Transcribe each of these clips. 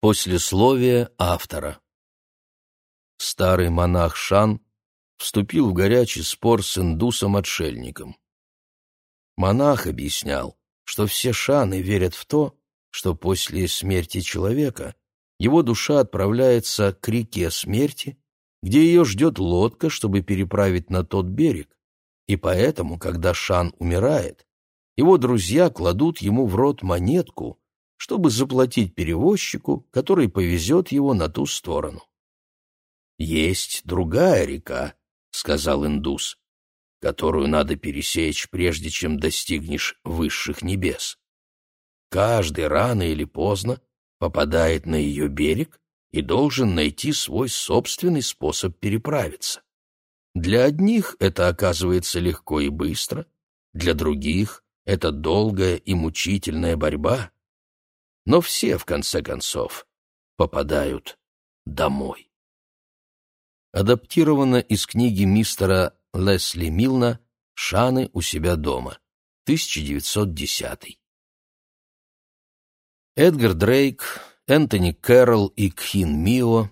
Послесловие автора Старый монах Шан вступил в горячий спор с индусом-отшельником. Монах объяснял, что все шаны верят в то, что после смерти человека его душа отправляется к реке смерти, где ее ждет лодка, чтобы переправить на тот берег, и поэтому, когда Шан умирает, его друзья кладут ему в рот монетку, чтобы заплатить перевозчику, который повезет его на ту сторону. «Есть другая река», — сказал индус, «которую надо пересечь, прежде чем достигнешь высших небес. Каждый рано или поздно попадает на ее берег и должен найти свой собственный способ переправиться. Для одних это оказывается легко и быстро, для других — это долгая и мучительная борьба но все, в конце концов, попадают домой. Адаптировано из книги мистера Лесли Милна «Шаны у себя дома», 1910. Эдгар Дрейк, Энтони Кэрролл и Кхин Мио,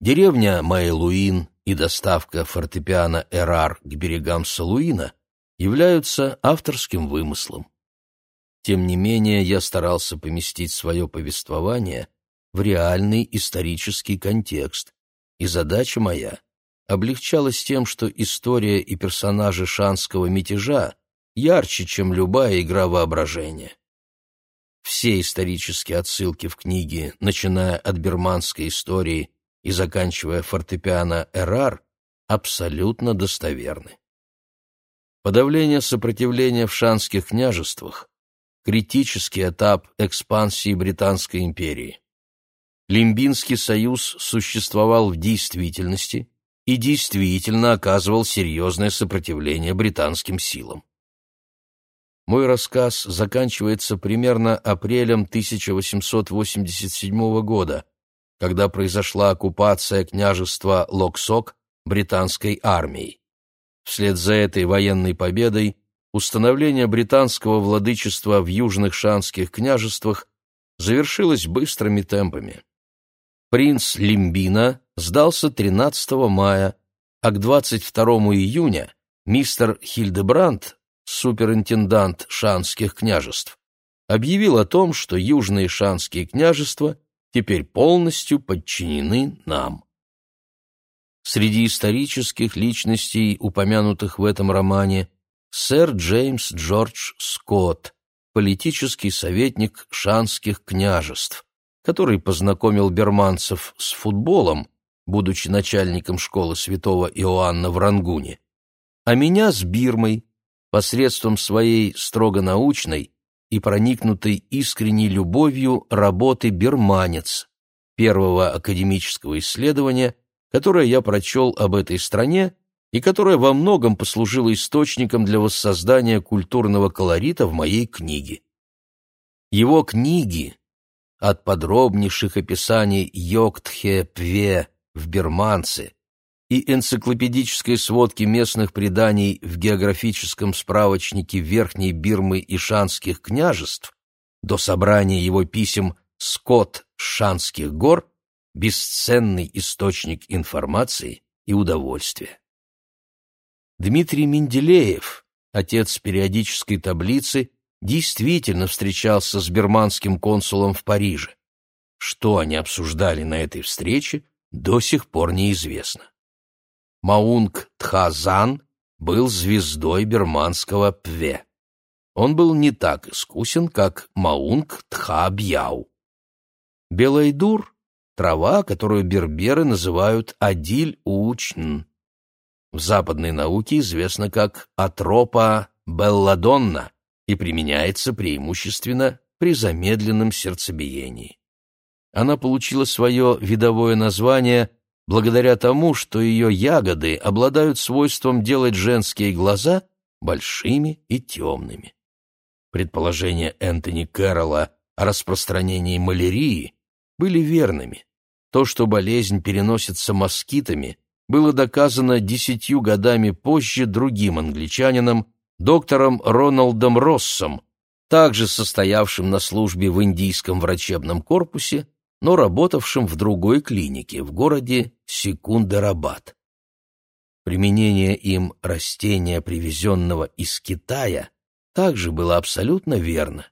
деревня Майлуин и доставка фортепиано Эрар к берегам Салуина являются авторским вымыслом. Тем не менее, я старался поместить свое повествование в реальный исторический контекст, и задача моя облегчалась тем, что история и персонажи шанского мятежа ярче, чем любая игра воображения. Все исторические отсылки в книге, начиная от берманской истории и заканчивая фортепиано «Эрар», абсолютно достоверны. Подавление сопротивления в шанских княжествах критический этап экспансии Британской империи. Лимбинский союз существовал в действительности и действительно оказывал серьезное сопротивление британским силам. Мой рассказ заканчивается примерно апрелем 1887 года, когда произошла оккупация княжества Локсок британской армией. Вслед за этой военной победой установление британского владычества в южных шанских княжествах завершилось быстрыми темпами. Принц Лимбина сдался 13 мая, а к 22 июня мистер Хильдебранд, суперинтендант шанских княжеств, объявил о том, что южные шанские княжества теперь полностью подчинены нам. Среди исторических личностей, упомянутых в этом романе, сэр Джеймс Джордж Скотт, политический советник шанских княжеств, который познакомил берманцев с футболом, будучи начальником школы святого Иоанна в Рангуне, а меня с Бирмой, посредством своей строго научной и проникнутой искренней любовью работы «Берманец», первого академического исследования, которое я прочел об этой стране и которая во многом послужила источником для воссоздания культурного колорита в моей книге. Его книги, от подробнейших описаний Йоктхе-Пве в Берманце и энциклопедической сводки местных преданий в географическом справочнике Верхней Бирмы и Шанских княжеств до собрания его писем «Скот Шанских гор» бесценный источник информации и удовольствия. Дмитрий Менделеев, отец периодической таблицы, действительно встречался с берманским консулом в Париже. Что они обсуждали на этой встрече, до сих пор неизвестно. Маунг Тхазан был звездой берманского Пве. Он был не так искусен, как Маунг Тхабьяу. Белайдур — трава, которую берберы называют адиль-учн. В западной науке известна как атропа белладонна и применяется преимущественно при замедленном сердцебиении. Она получила свое видовое название благодаря тому, что ее ягоды обладают свойством делать женские глаза большими и темными. Предположения Энтони Кэрролла о распространении малярии были верными. То, что болезнь переносится москитами, было доказано десятью годами позже другим англичанином, доктором Роналдом Россом, также состоявшим на службе в индийском врачебном корпусе но работавшим в другой клинике в городе Секундерабад. Применение им растения, привезенного из Китая, также было абсолютно верно.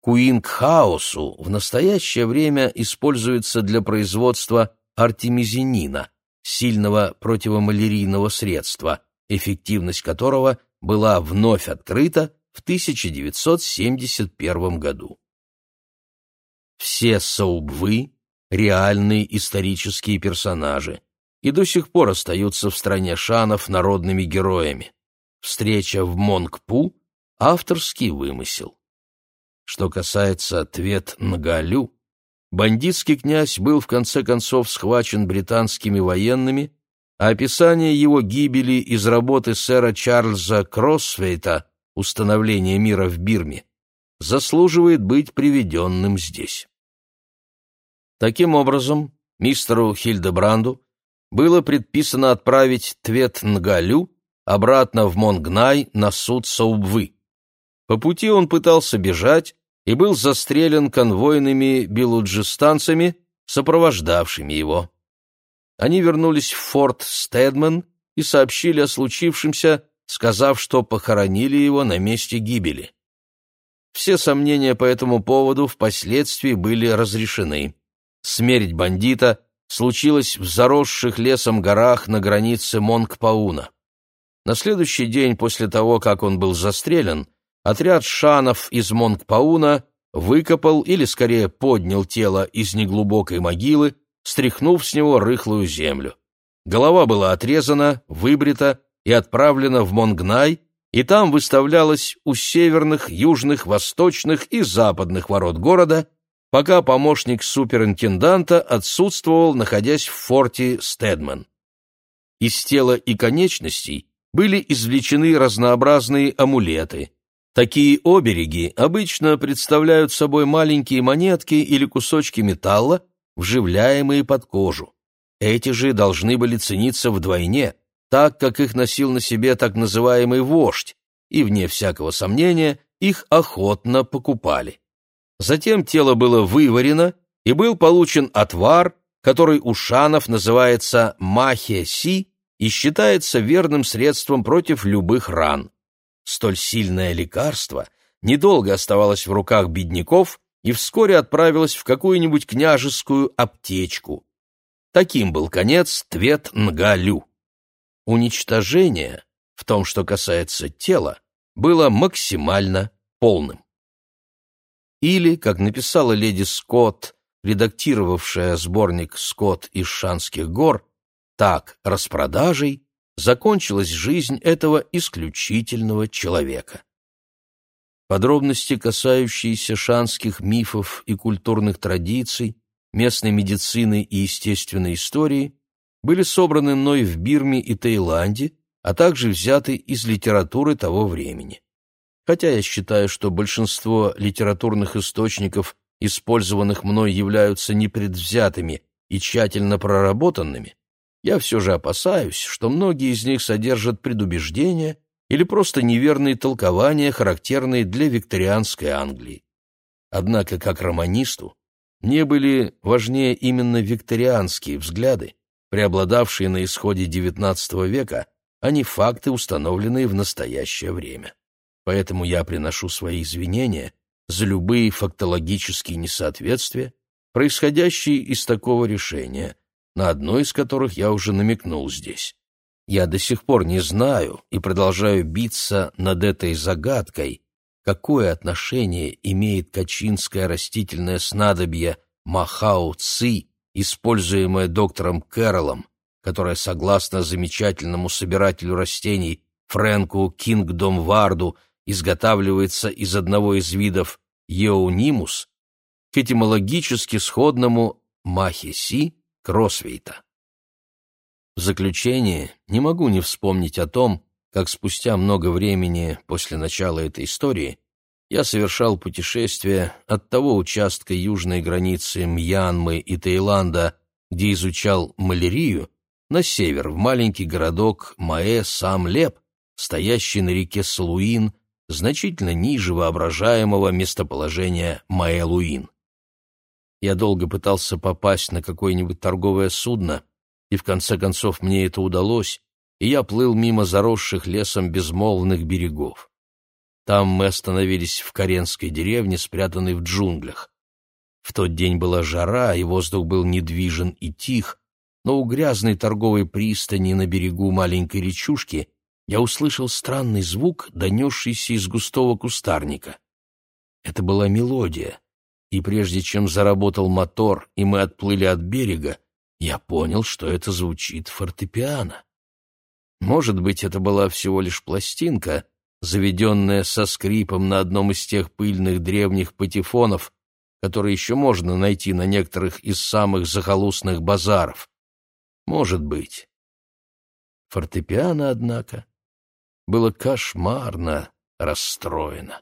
Куинг-хаусу в настоящее время используется для производства артемизинина, сильного противомалярийного средства, эффективность которого была вновь открыта в 1971 году. Все Саубвы — реальные исторические персонажи и до сих пор остаются в стране шанов народными героями. Встреча в Монгпу — авторский вымысел. Что касается Твет Нгалю, бандитский князь был в конце концов схвачен британскими военными, а описание его гибели из работы сэра Чарльза Кроссвейта «Установление мира в Бирме» заслуживает быть приведенным здесь. Таким образом, мистеру Хильдебранду было предписано отправить Твет Нгалю обратно в Монгнай на суд Саубвы. По пути он пытался бежать и был застрелен конвойными белуджистанцами, сопровождавшими его. Они вернулись в форт Стедман и сообщили о случившемся, сказав, что похоронили его на месте гибели. Все сомнения по этому поводу впоследствии были разрешены. Смерть бандита случилась в заросших лесом горах на границе Монгпауна. На следующий день после того, как он был застрелен, отряд шанов из Монгпауна выкопал или, скорее, поднял тело из неглубокой могилы, стряхнув с него рыхлую землю. Голова была отрезана, выбрита и отправлена в Монгнай, и там выставлялась у северных, южных, восточных и западных ворот города, пока помощник суперинтенданта отсутствовал, находясь в форте Стедман. Из тела и конечностей были извлечены разнообразные амулеты. Такие обереги обычно представляют собой маленькие монетки или кусочки металла, вживляемые под кожу. Эти же должны были цениться вдвойне, так как их носил на себе так называемый вождь, и, вне всякого сомнения, их охотно покупали. Затем тело было выварено, и был получен отвар, который у шанов называется махе-си и считается верным средством против любых ран. Столь сильное лекарство недолго оставалось в руках бедняков и вскоре отправилась в какую-нибудь княжескую аптечку. Таким был конец Твет Нгалю. Уничтожение, в том, что касается тела, было максимально полным. Или, как написала леди Скотт, редактировавшая сборник «Скотт из Шанских гор», так распродажей закончилась жизнь этого исключительного человека. Подробности, касающиеся шанских мифов и культурных традиций, местной медицины и естественной истории, были собраны мной в Бирме и Таиланде, а также взяты из литературы того времени. Хотя я считаю, что большинство литературных источников, использованных мной, являются непредвзятыми и тщательно проработанными, я все же опасаюсь, что многие из них содержат предубеждения или просто неверные толкования, характерные для викторианской Англии. Однако, как романисту, мне были важнее именно викторианские взгляды, преобладавшие на исходе XIX века, а не факты, установленные в настоящее время. Поэтому я приношу свои извинения за любые фактологические несоответствия, происходящие из такого решения, на одно из которых я уже намекнул здесь. Я до сих пор не знаю и продолжаю биться над этой загадкой, какое отношение имеет качинское растительное снадобье махау-ци, используемое доктором Кэрролом, которое, согласно замечательному собирателю растений Фрэнку Кингдом-Варду, изготавливается из одного из видов еонимус, к этимологически сходному махеси Кросвейта. В заключение не могу не вспомнить о том, как спустя много времени после начала этой истории я совершал путешествие от того участка южной границы Мьянмы и Таиланда, где изучал малярию, на север, в маленький городок Маэ-Сам-Леп, стоящий на реке Салуин, значительно ниже воображаемого местоположения Маэ-Луин. Я долго пытался попасть на какое-нибудь торговое судно, и в конце концов мне это удалось, и я плыл мимо заросших лесом безмолвных берегов. Там мы остановились в Каренской деревне, спрятанной в джунглях. В тот день была жара, и воздух был недвижен и тих, но у грязной торговой пристани на берегу маленькой речушки я услышал странный звук, донесшийся из густого кустарника. Это была мелодия, и прежде чем заработал мотор, и мы отплыли от берега, я понял, что это звучит фортепиано. Может быть, это была всего лишь пластинка, заведенная со скрипом на одном из тех пыльных древних патефонов, которые еще можно найти на некоторых из самых захолустных базаров. Может быть. Фортепиано, однако, было кошмарно расстроено.